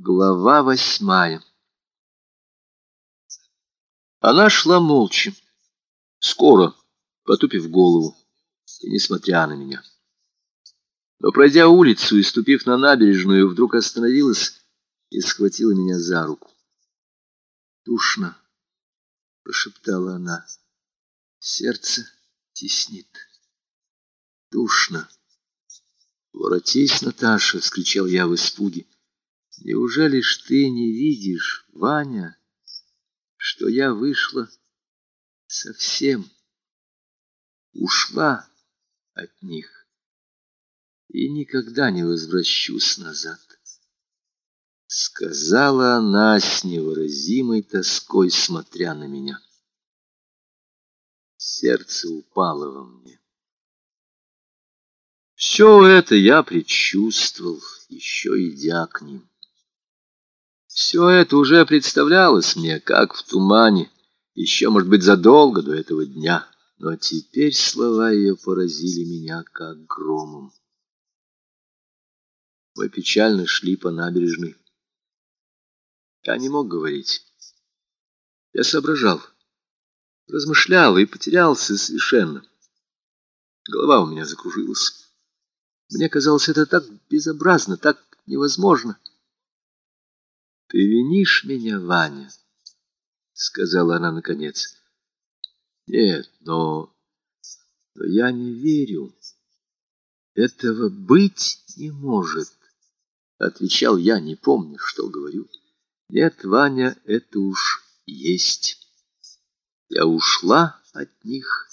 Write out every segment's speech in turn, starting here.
Глава восьмая Она шла молча, скоро, потупив голову, и несмотря на меня. Но, пройдя улицу и ступив на набережную, вдруг остановилась и схватила меня за руку. «Душно!» — прошептала она. «Сердце теснит. Душно!» «Воротись, Наташа!» — вскричал я в испуге. «Неужели ж ты не видишь, Ваня, что я вышла совсем, ушла от них и никогда не возвращусь назад?» Сказала она с невыразимой тоской, смотря на меня. Сердце упало во мне. Все это я предчувствовал, еще идя к ним. Все это уже представлялось мне, как в тумане, еще, может быть, задолго до этого дня, но теперь слова ее поразили меня, как громом. Мы печально шли по набережной. Я не мог говорить. Я соображал, размышлял и потерялся совершенно. Голова у меня закружилась. Мне казалось, это так безобразно, так невозможно. — Ты винишь меня, Ваня? — сказала она наконец. — Нет, но... но я не верю. Этого быть не может, — отвечал я, не помню, что говорю. Нет, Ваня, это уж есть. Я ушла от них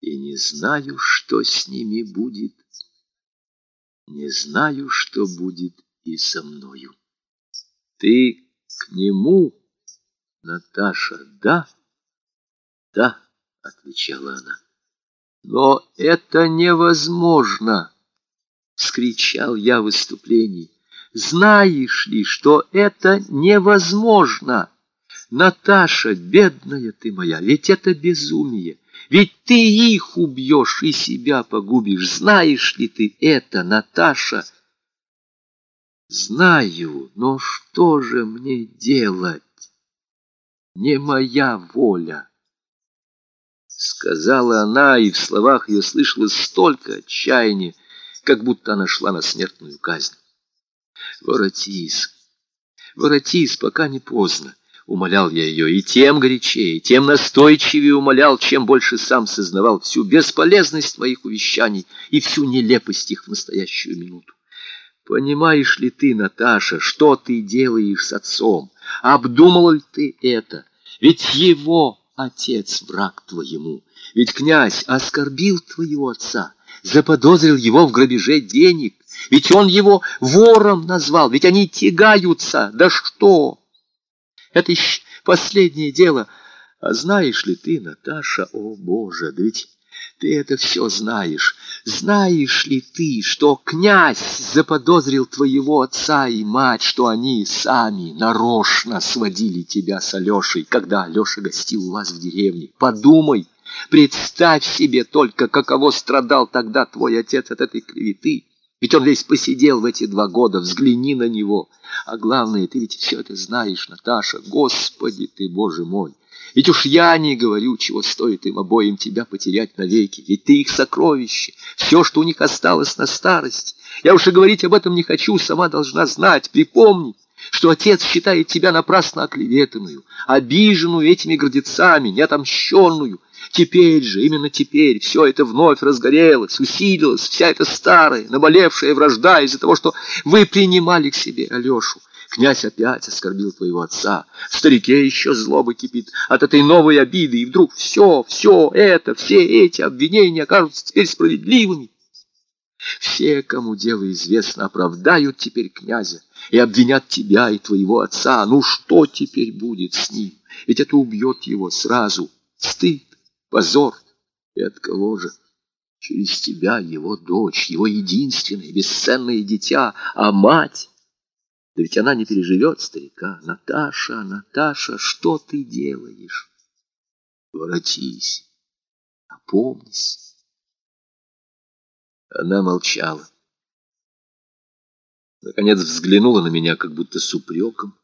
и не знаю, что с ними будет. Не знаю, что будет и со мною. Ты к нему, Наташа, да? Да, отвечала она. Но это невозможно, вскричал я в выступлении. Знаешь ли, что это невозможно? Наташа, бедная ты моя, ведь это безумие. Ведь ты их убьешь и себя погубишь. Знаешь ли ты это, Наташа? Знаю, но что же мне делать? Не моя воля. Сказала она, и в словах ее слышалось столько отчаяния, как будто она шла на смертную казнь. Воротись, воротись, пока не поздно. Умолял я ее, и тем горячее, тем настойчивее умолял, чем больше сам сознавал всю бесполезность моих увещаний и всю нелепость их в настоящую минуту. Понимаешь ли ты, Наташа, что ты делаешь с отцом? Обдумал ли ты это? Ведь его отец враг твоему, ведь князь оскорбил твоего отца, заподозрил его в грабеже денег, ведь он его вором назвал, ведь они тягаются, да что? Это еще последнее дело. А знаешь ли ты, Наташа, о Боже, да ведь ты это все знаешь. Знаешь ли ты, что князь заподозрил твоего отца и мать, что они сами нарочно сводили тебя с Алешей, когда Алеша гостил у вас в деревне? Подумай, представь себе только, каково страдал тогда твой отец от этой клеветы. Ведь он весь посидел в эти два года, взгляни на него. А главное, ты ведь все это знаешь, Наташа. Господи ты, Боже мой! Ведь уж я не говорю, чего стоит им обоим тебя потерять навеки. Ведь ты их сокровище, все, что у них осталось на старость. Я уж и говорить об этом не хочу, сама должна знать, припомнить, что отец считает тебя напрасно оклеветанную, обиженную этими гордецами, неотомщенную, Теперь же, именно теперь, все это вновь разгорелось, усилилось, вся эта старая, наболевшая вражда из-за того, что вы принимали к себе Алешу. Князь опять оскорбил твоего отца. В старике еще злоба кипит от этой новой обиды, и вдруг все, все это, все эти обвинения окажутся теперь справедливыми. Все, кому дело известно, оправдают теперь князя и обвинят тебя и твоего отца. Ну что теперь будет с ним? Ведь это убьет его сразу. Стыд, Позор! И от кого же? Через тебя его дочь, его единственное, бесценное дитя, а мать... Да ведь она не переживет старика. Наташа, Наташа, что ты делаешь? Воротись, опомнись. Она молчала. Наконец взглянула на меня, как будто с упреком.